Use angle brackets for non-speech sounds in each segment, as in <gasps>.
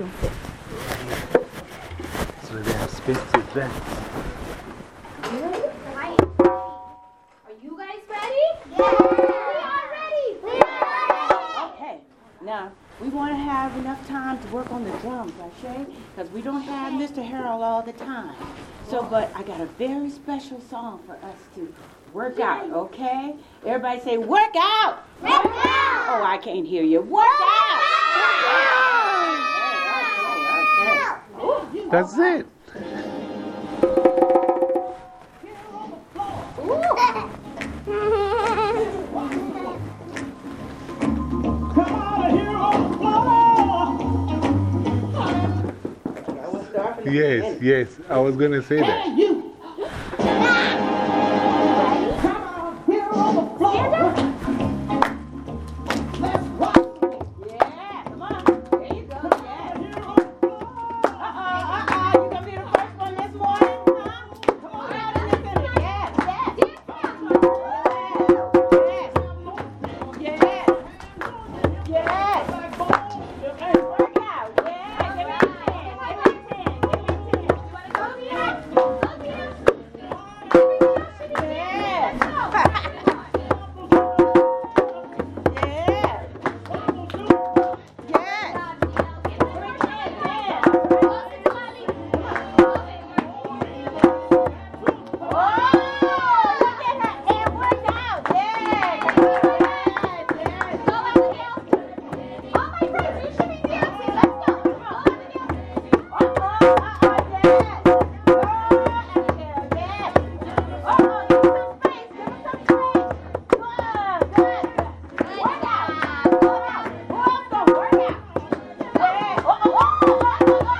So they're expensive vets. Are you guys ready? Yeah! We are ready! We are ready! Okay, now we want to have enough time to work on the drums, okay? Because we don't have Mr. Harold all the time. So, but I got a very special song for us to work out, okay? Everybody say, work out! Work out! Oh, I can't hear you. Work out! That's it. Yes, yes, I was going to say that. Oh, my God.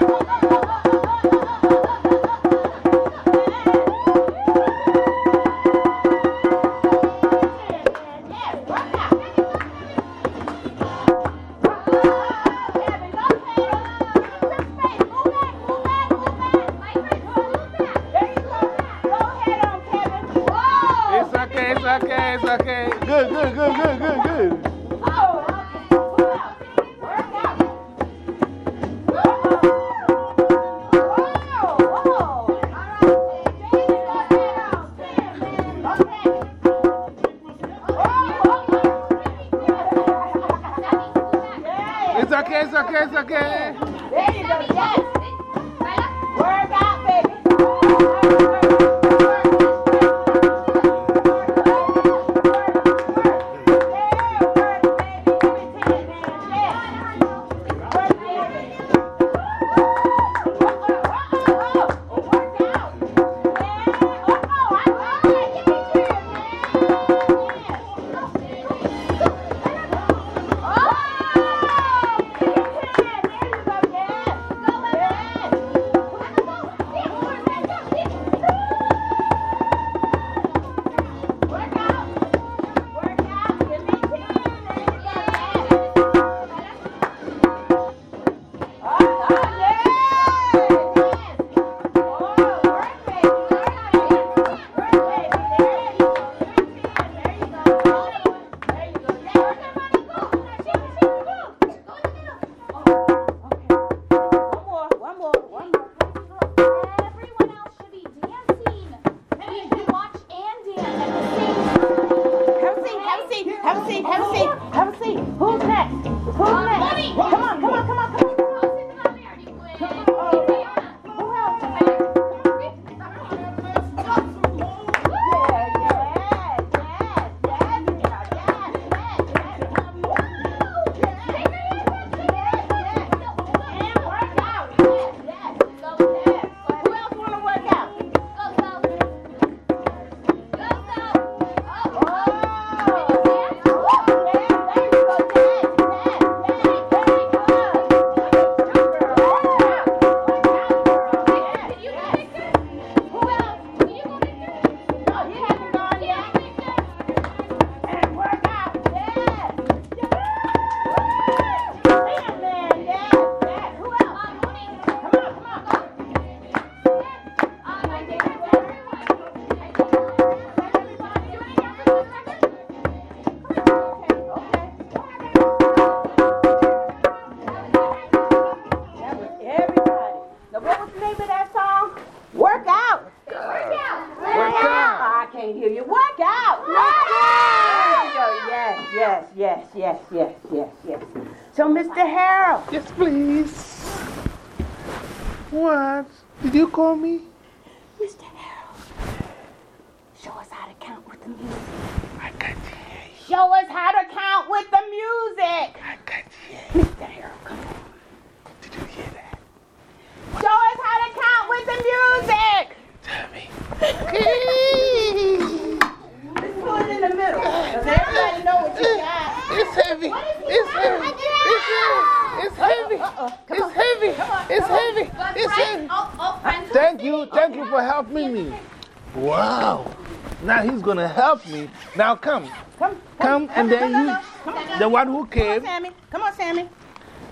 Mr. Harold, Yes, please. What? Did you call me? Mr. Harold, show us how to count with the music. I can't hear you. Show us how to count with the music. I can't hear you. Mr. Harold, come on. Did you hear that? Show us how to count with the music. Tell me. Let's put it in the middle. Does everybody know what you got? It's heavy. It's heavy. It's heavy. It's heavy. It's heavy. It's heavy. It's heavy. Friends. Thank you. Thank you for helping me. Wow. Now he's going to help me. Now come. Come, Come and then you, the one who Come on, came, Sammy. Come on, Sammy.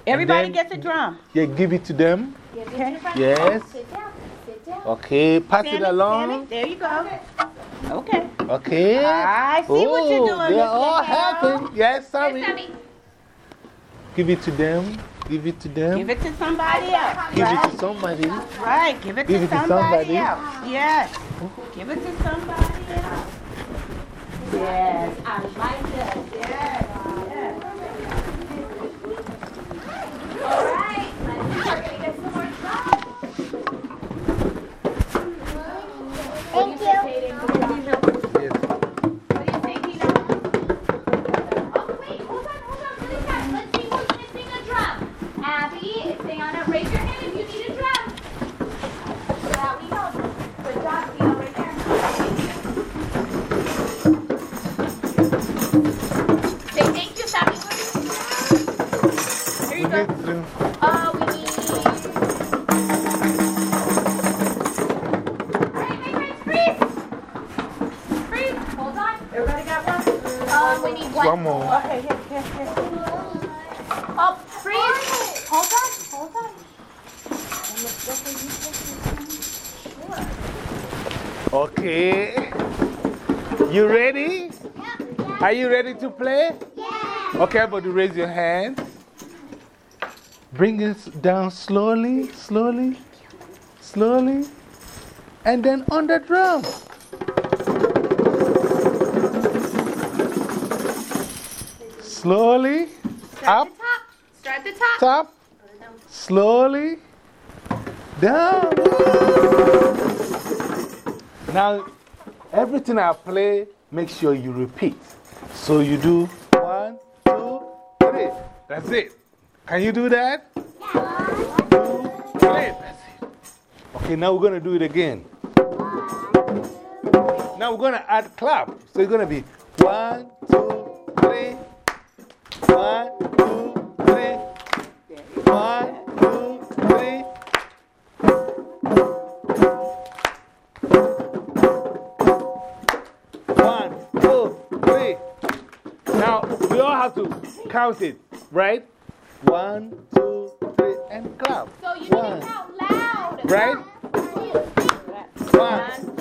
Everybody gets a drum. Yeah, give it to them. Okay. Yes. Sit down. Sit down. Okay. Pass Sammy, it Sammy, along. there you go. Okay. Okay. I see what you're Oh, doing, They're all Harold. helping. Yes, Sammy. Sammy. Give it to them. Give it to them. Give it to somebody else. Give it to somebody. Right, give it Give to it to somebody, somebody. else. Yes. Give it to somebody else. Yes, I like that. Yes, yes. All right. Let's start to get some more drums. Thank you. Ready? Are you ready to play? Okay, but you raise your hands. Bring it down slowly, slowly, slowly. And then on the drum. Slowly, up, Start at the top. Start the top. top, slowly, down. Now, everything I play, make sure you repeat. So you do one, two, three. That's it. Can you do that? One, two, three. That's it. Okay, now we're going to do it again. Now we're going to add clap. So it's going to be one, two, three. One, two, three. One, count it, right? One, two, three, and clap. So you One, need to count loud. right? One,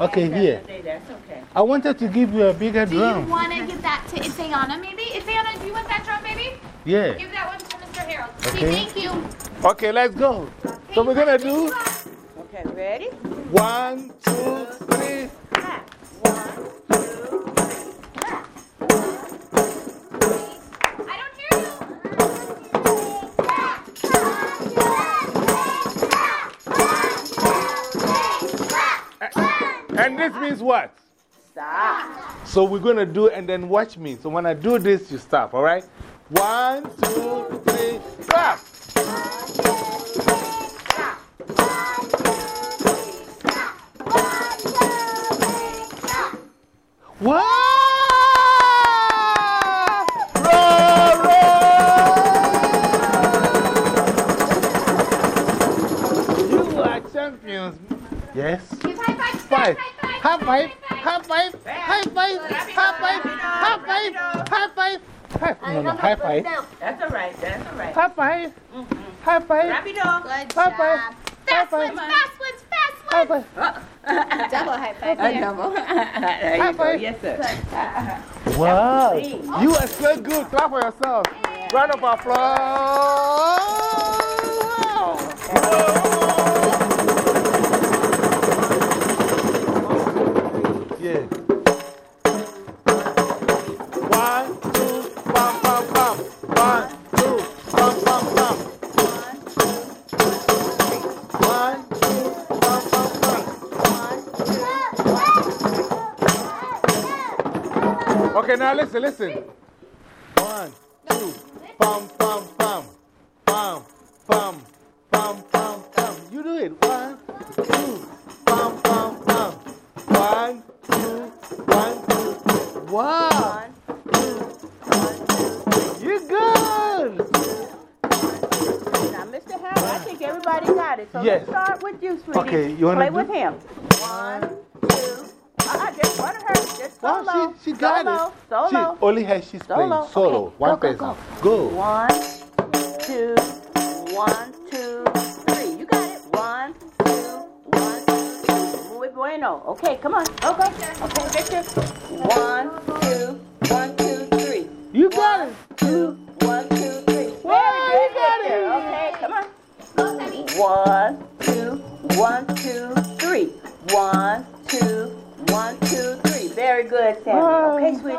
Okay, here. That's okay. I wanted to give you a bigger Do you want to give that to Itzayana, maybe? Itzayana, do you want that drum, maybe? Yeah. Give that one to Mr. Harold. Say Okay. thank you. Okay, let's go. So we're gonna do Okay, ready? one, So we're gonna do and then watch me. So when I do this, you stop, all right? One, two, three, clap. Wow! Roar, roar! You are champions. Yes. Give high five. Five. High five. High five. High five. High five. High five. High five. High five. No, no, high five. That's all right. That's all right. High five. Mm-mm. High five. Rapido. Good High five. job. High Fast ones, five. fast ones, fast High ones. five. <laughs> Double high five A double. <laughs> there High you go. five. Yes, sir. Wow. You are so good. Clap for yourself. Round of applause. Okay, now listen, listen. Solo. She, only her, she's playing Solo. solo. Okay, One go, go, person. go. Go. One, two, one, two, three. You got it. One, two, one, two, three. Muy bueno. Okay, come on. Go, go. Okay, Victor. One, two, one, two, three. You got it. Two, one, two, three. Wow, Very you good, got Victor. it. Okay, come on. Go, Sammy. One, two, one, two, three. One, two, one, two, three. Very good, Sammy. Okay, sweet.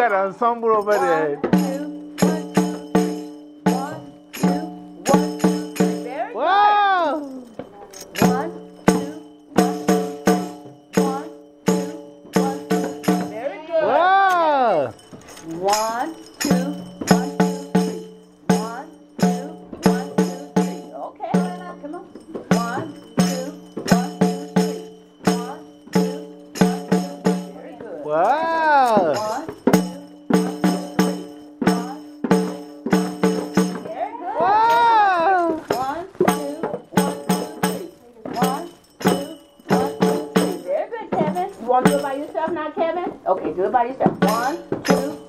Got an ensemble over there. Do it by yourself now, Kevin? Okay, do it by yourself. One, two,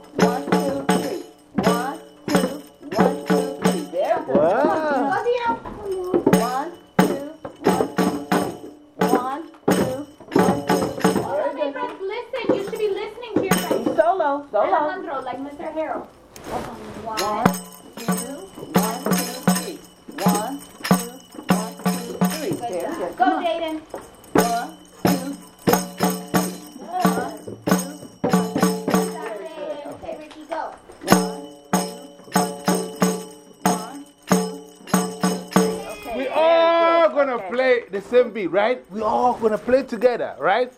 right? We all gonna play together, right?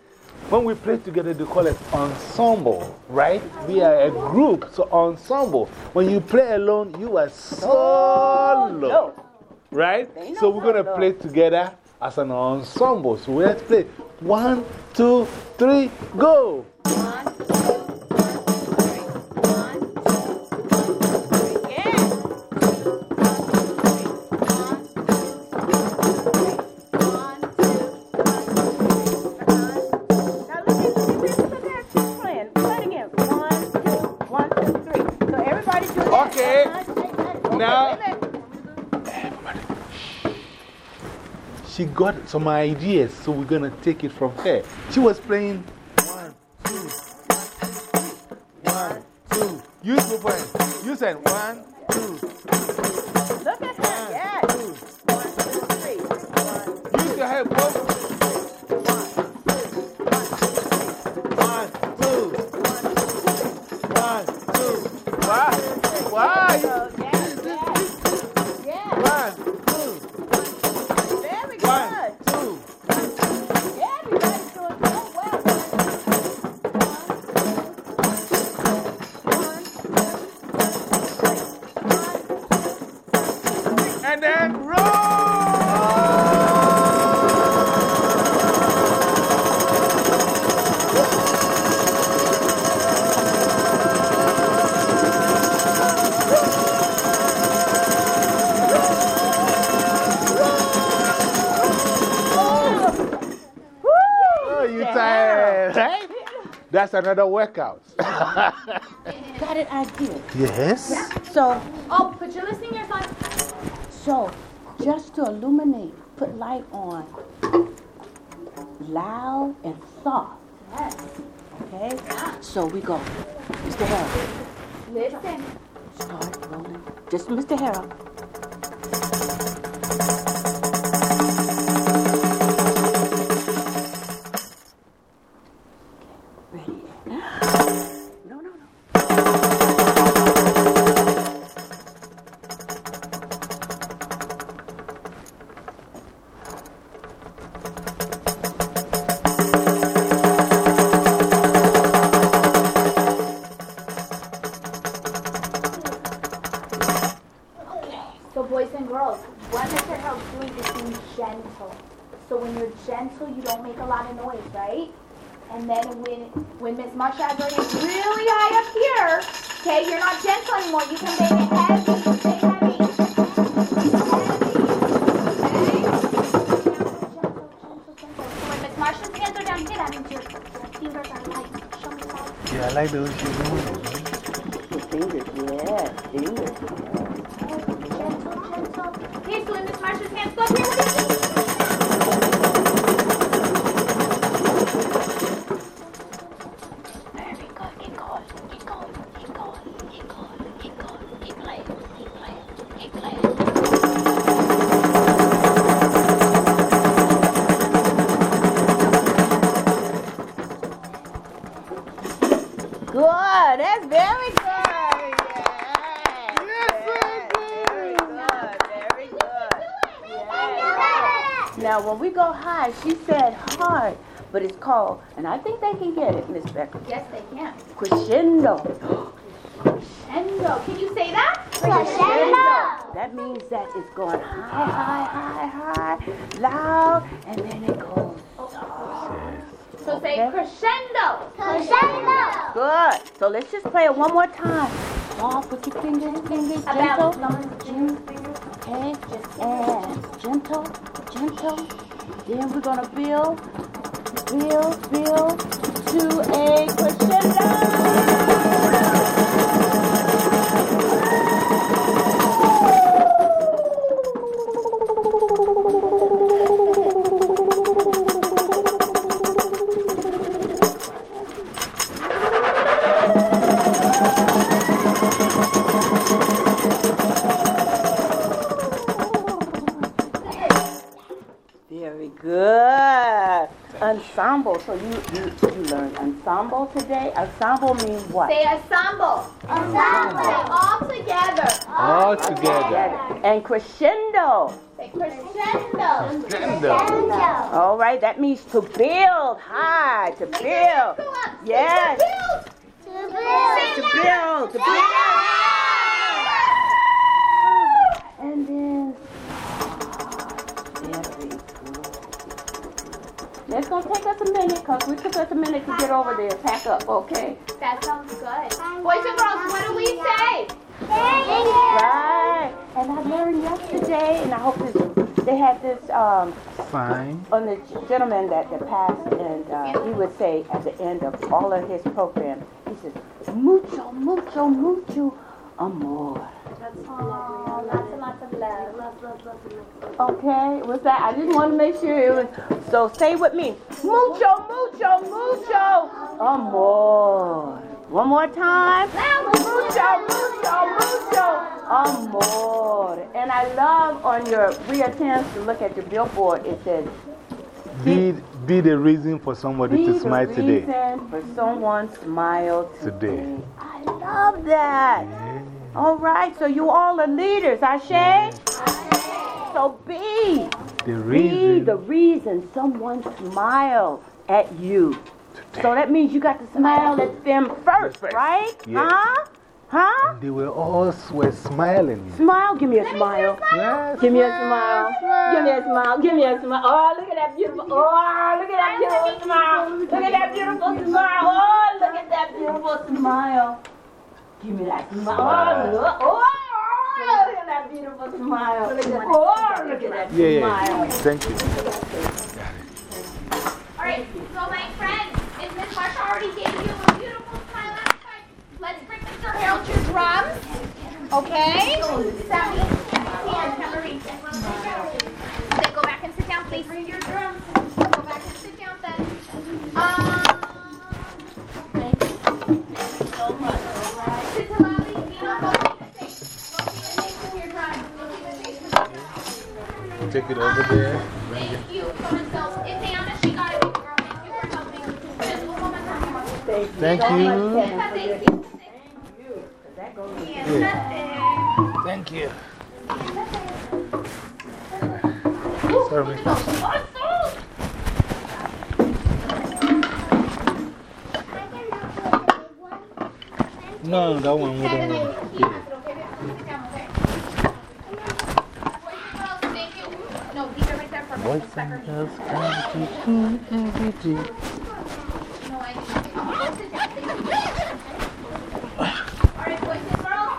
When we play together, they call it ensemble, right? We are a group, so ensemble. When you play alone, you are solo, right? So we're gonna play together as an ensemble. So let's play. One, two, three, go! Got some ideas, so we're gonna take it from her. She was playing one, two, one, two. Use the point. You said one, That's another workout. <laughs> Got an idea. yes? So, Oh, put your listening ears on. so, just to illuminate, put light on. Loud and soft. Yes. Okay? So we go. Mr. Harold, Listen. start rolling. Just Mr. Harold. When Miss Marsha is really high up here, okay, you're not gentle anymore. You can make it heavy, heavy. When Miss Marsha's hands That's very good. Yeah. Very good. Very good. Now, when we go high, she said hard, but it's called, and I think they can get it, Miss Becker. Yes, they can. Crescendo. <gasps> Crescendo. Can you say that? Crescendo. That means that it's going high, high, high, high, loud, and then it goes soft. So say Okay. crescendo. Good. So let's just play it one more time. Soft with your fingers, fingers, gentle. Okay, and gentle, gentle. Then we're gonna build, build, build to a crescendo. Ensemble. So you, you, you learned ensemble today. Ensemble means what? Say ensemble. Ensemble. Say all together. All together. Together. And crescendo. Say crescendo. Crescendo. All right, that means to build high, to build. Go up. Say Yes. to build. To build, to build. It's gonna take us a minute, because we took us a minute to get over there, pack up, okay? That sounds good. Boys and girls, what do we say? Right. And I learned yesterday, and I hope this, they had this, um, Fine. on the gentleman that, that passed, and uh, he would say at the end of all of his program, he says, mucho, mucho, mucho amor. Oh, lots and lots of love. Okay, what's that? I just want to make sure it was. So say with me, mucho, mucho, mucho amor. One more time. Mucho, mucho, mucho amor. And I love on your reattempts to look at your billboard, it says, Be, be the reason for somebody Be to the smile today. reason for someone smile today. Today. I love that. All right, so you all are leaders, Ashe? So be, The be reason. the reason someone smiles at you. So that means you got to smile at them first, First, right? yes. Huh? Huh? They were all were smiling. Smile, give me a smile. Yes. Give me a smile. Give me a smile. Give me a smile. Oh, look at that beautiful. Oh, look at that beautiful smile. Look at that beautiful smile. Oh, look at that beautiful smile. Give me that smile. Oh, look. Oh, look at that beautiful smile. Oh, look at that Yeah, yeah. smile. Thank you.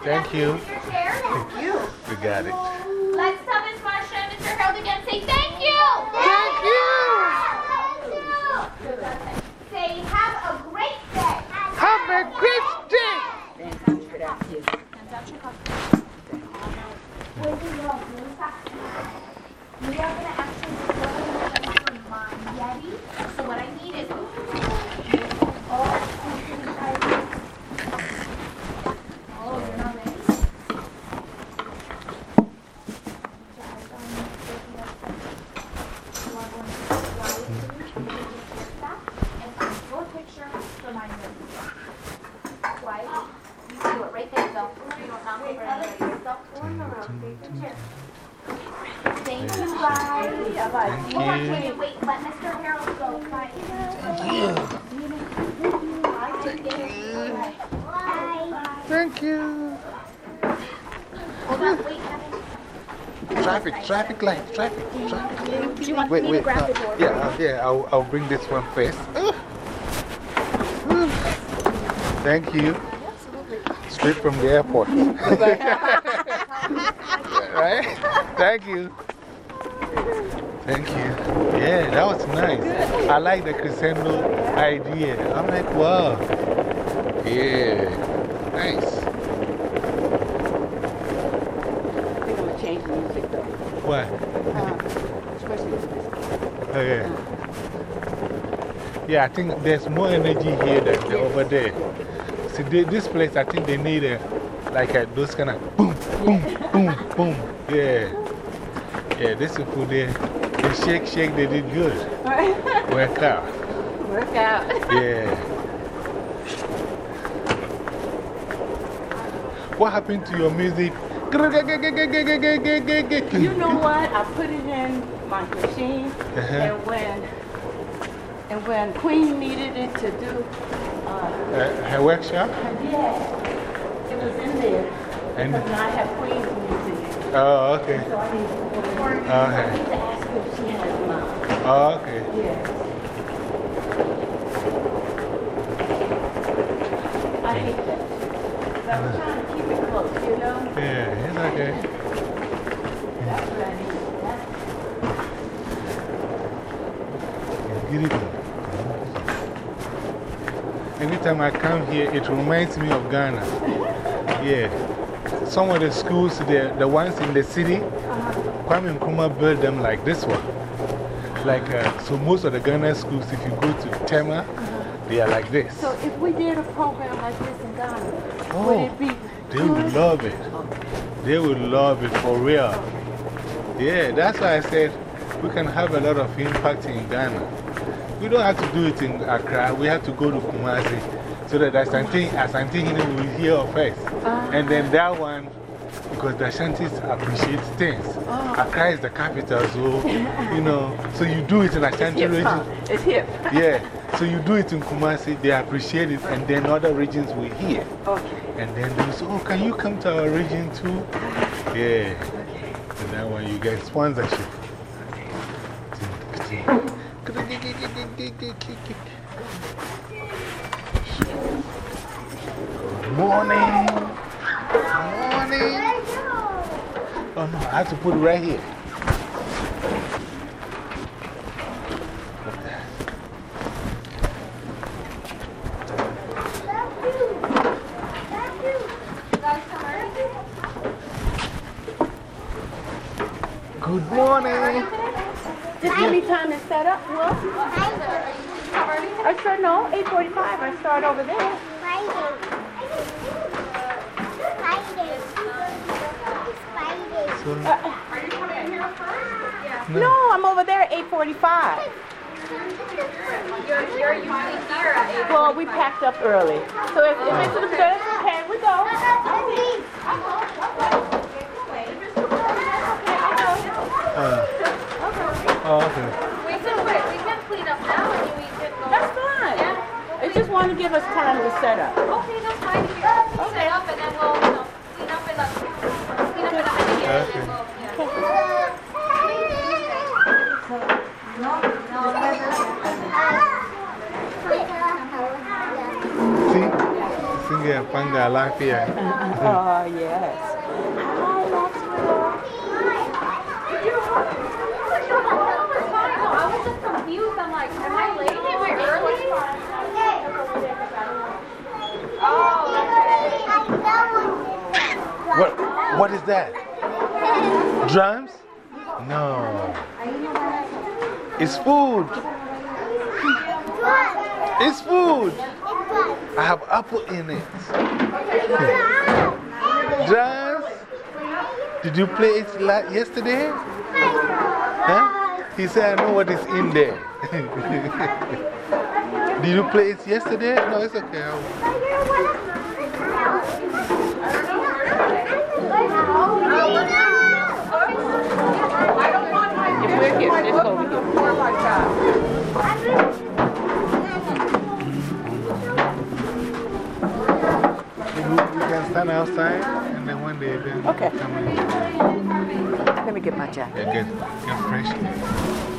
Thank you. Thank you. We got it. Let's tell Miss Marsha and Mr. Harold again. Say thank you. Thank you. Say have a great day. Have a great day. Thanks for that, too. We are going to actually go for my Yeti. So what I need is all Oh, you're not ready? And ask for a picture for my Yeti. Twice. You can do it right there, though. You don't knock over anybody. Thank you, guys. Thank Hold on, you. wait, wait, let Mr. Harold go. Bye. Thank you. Bye. Thank you. Hold on, wait. Traffic, traffic light, traffic, traffic. Do you want Wait, me to wait. grab no. the door? Yeah, uh, yeah, I'll, I'll bring this one first. <sighs> Thank you. Absolutely. Straight from the airport. <laughs> right? Thank you. Thank you. Yeah, that was nice. I like the crescendo idea. I'm like, wow. Yeah. Nice. We're going to change the music, though. What? Uh, especially with Oh, yeah. Yeah, I think there's more energy here than the over there. See, they, this place, I think they need a, like a, those kind of boom, boom, boom, boom. Yeah. Yeah, this people there, they shake, shake, they did good. Work out. Work out. Yeah. What happened to your music? You know what? I put it in my machine, Uh-huh. and when and when Queen needed it to do, uh, Uh, her workshop? yeah, it was in there. And- I have Queen's music, Oh, okay. so I need to it in. I Okay. need to ask her if she has mine. Oh, okay. Yes. I hate that. But I'm trying to keep it close, you know? Yeah, it's okay. That's what I need. That's Get it on. Every time I come here, it reminds me of Ghana. Yeah. Some of the schools, the, the ones in the city, Kwame Nkrumah built them like this one. Like, uh, so most of the Ghana schools, if you go to Tema, they are like this. So if we did a program like this in Ghana, Oh, would it be They would love it. They would love it for real. Yeah, that's why I said we can have a lot of impact in Ghana. We don't have to do it in Accra, we have to go to Kumasi so that Asante, Asantehene will hear of us. Ah. And then that one, because the Ashantis appreciate things. Ah. Accra is the capital, so, you know, so you do it in Ashanti Hip region. It's hip. Yeah, so you do it in Kumasi, they appreciate it, and then other regions will hear. Okay. And then they say, oh, can you come to our region too? Ah. Yeah. And that one you get sponsorship. Good Morning. Morning. Oh no, I have to put it right here. Good morning. Did Just have any time to set up, Will. Know, 8.45, I start over there. No, I'm over there at 8.45. You're, you're usually here at 8. Well, we packed up early. So if, if it's good, okay, we go. Uh, oh, okay. We can, wait, we can clean up now and we can go. That's fine. I just want to give us time to set up. Okay, that's fine. Here, clean it up and then we'll, you know, clean up in the, clean up in the beginning and then we'll, yeah. See? Singa Panga Lafiya. Oh, yes. I was just confused. I'm like, am I late? Am I early? Oh, What, is that? Drums? No. It's food. It's food. I have apple in it. Drums? Did you play it yesterday? Huh? He said, I know what is in there. <laughs> Did you play it yesterday? No, it's okay. I'll- If we're here, let's go over here. Maybe we can stand outside and then when they then Okay. come in. Let me get my jacket. Yeah, get, get fresh.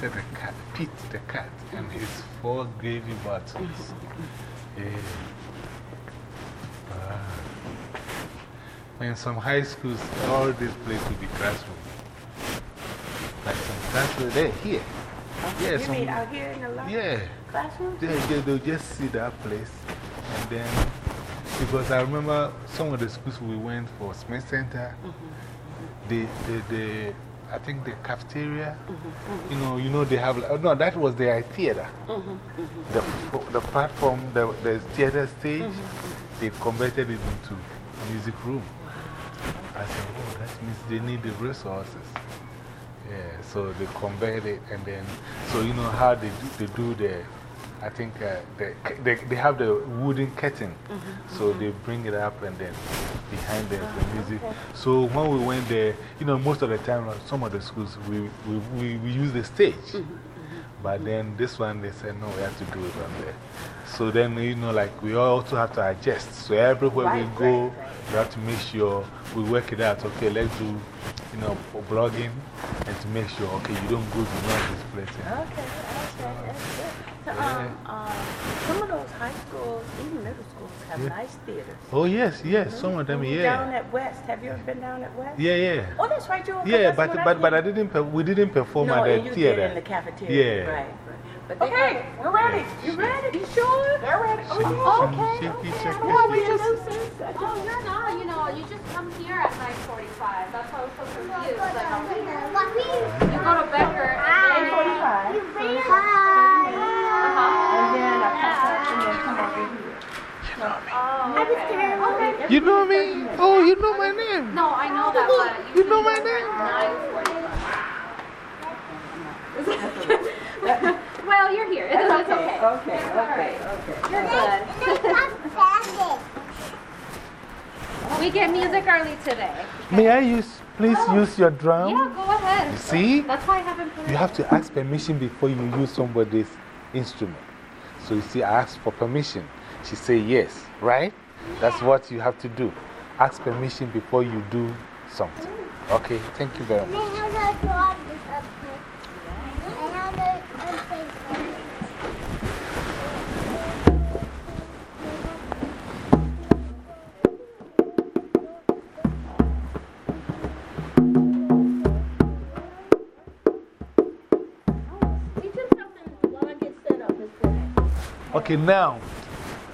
The cat, Pete the cat, and his four groovy buttons. Yeah. Wow. In some high schools, all this place will be classroom. Like some classroom, they're here. Yeah, You some, mean out here in the lobby yeah. classroom? They, they, they'll just see that place. And then, because I remember some of the schools we went for Smith Center, mm-hmm. the, the, the, I think the cafeteria, mm-hmm, mm-hmm. you know, you know, they have, no, that was their theater. Mm-hmm, the, the platform, the, the theater stage, they converted it into music room. I said, oh, that means they need the resources. Yeah, so they converted it and then, so you know how they do, they do the, I think uh, the, they, they have the wooden curtain. So they bring it up and then behind there's the music. So when we went there, you know, most of the time, uh, some of the schools, we, we, we, we use the stage. But then this one, they said, no, we have to do it on there. So then, you know, like we also have to adjust. So everywhere we go, we have to make sure we work it out. Okay, let's do, you know, blogging and to make sure, okay, you don't go to beyond this place. Okay, okay, that's good. So, um, um, some of those high schools, even middle schools, have nice theaters. Oh, yes, yes, some of them, yeah. Down at West, have you ever been down at West? Yeah, yeah. Oh, that's right, Joe. Yeah, but, but, but I didn't, we didn't perform no, at the you theater. did in the cafeteria. Yeah. Right, right. Okay, we're ready. You ready? You sure? They're ready. Oh, okay. Shaky, okay. shaky, Well, we shaky. just- Oh, you're not, you know, you just come here at 9.45. That's why I was so confused. Like, I'm like, you go to Becker and then, 8:45. uh-huh. And then I pass out and then come over here. Oh, okay. okay. You know me? Oh, you know my name. No, I know that, but You know my name? 9.45. <laughs> well, you're here. It's, it's okay. Okay, okay, okay. You're good. <laughs> we get music early today. May I use, please oh. use your drum? Yeah, go ahead. You see? That's why I haven't played. You have to ask permission before you use somebody's instrument. So you see, I asked for permission. She said yes, right? That's what you have to do. Ask permission before you do something. Okay, thank you very much. Okay, now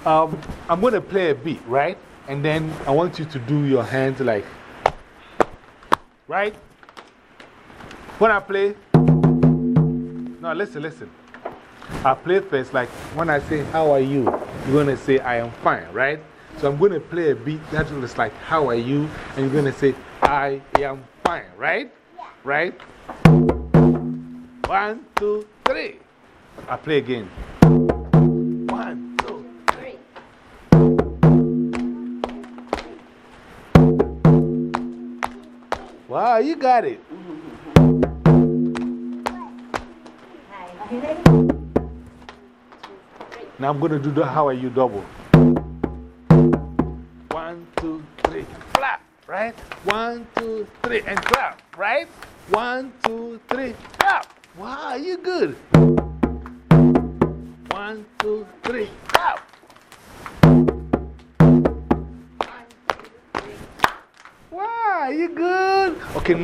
um, I'm going to play a beat, right? And then I want you to do your hands like, right? When I play, no, listen, listen. I play first, like when I say, How are you? You're going to say, I am fine, right? So I'm going to play a beat that looks like, How are you? And you're going to say, I am fine, right? Right? One, two, three. I play again. Wow, you got it. Now I'm going to do the how are you double. One, two, three, clap, right? One, two, three, and clap, right? One, two,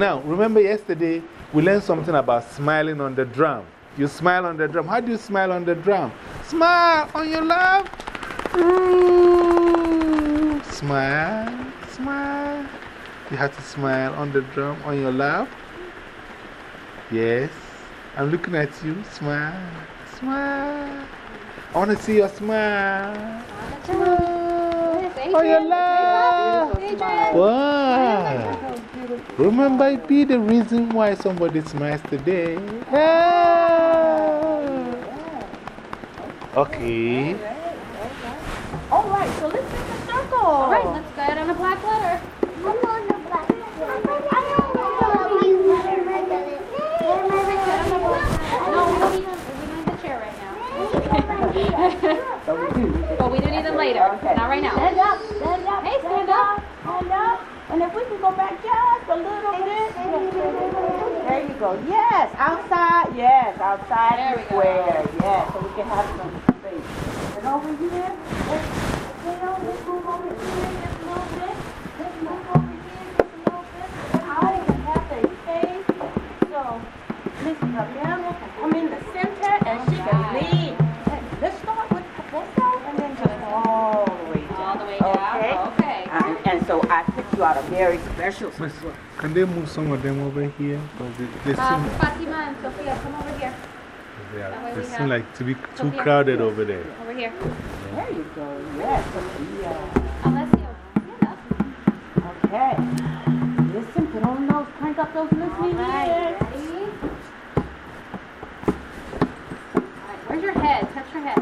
now remember yesterday we learned something about smiling on the drum. You smile on the drum. How do you smile on the drum? Smile on your love. Ooh. Smile, smile. You have to smile on the drum on your love. Yes, I'm looking at you. Smile, smile. I want to see your smile. Smile on your love. Wow. Remember, be the reason why somebody smiles today. Yeah. Okay. All right, so let's make a circle. All right, oh. let's go ahead on a black letter. No, we don't need, them- we don't need the chair right now. But we do need them later, not right now. Stand up, stand up. Hey, stand up. Stand up. And if we can go back just a little bit. There you go. Yes, outside. Yes, outside There the go. square. Yes, so we can have some space. And over here, let's, let's move over here just a little bit. Let's move over here just a little bit. Everybody can have their space. So, Miss Camilla can come in the you out a very special. Miss, Can they move some of them over here? Because they, they Um, seem, Fatima and Sophia, come over here. they, are, they seem like to be too Sophia. crowded over there. Over here. There you go. Yes, Sophia. Alessio. Okay. Listen, put on those, crank up those listening ears. Ready? Alright, where's your head? Touch your head.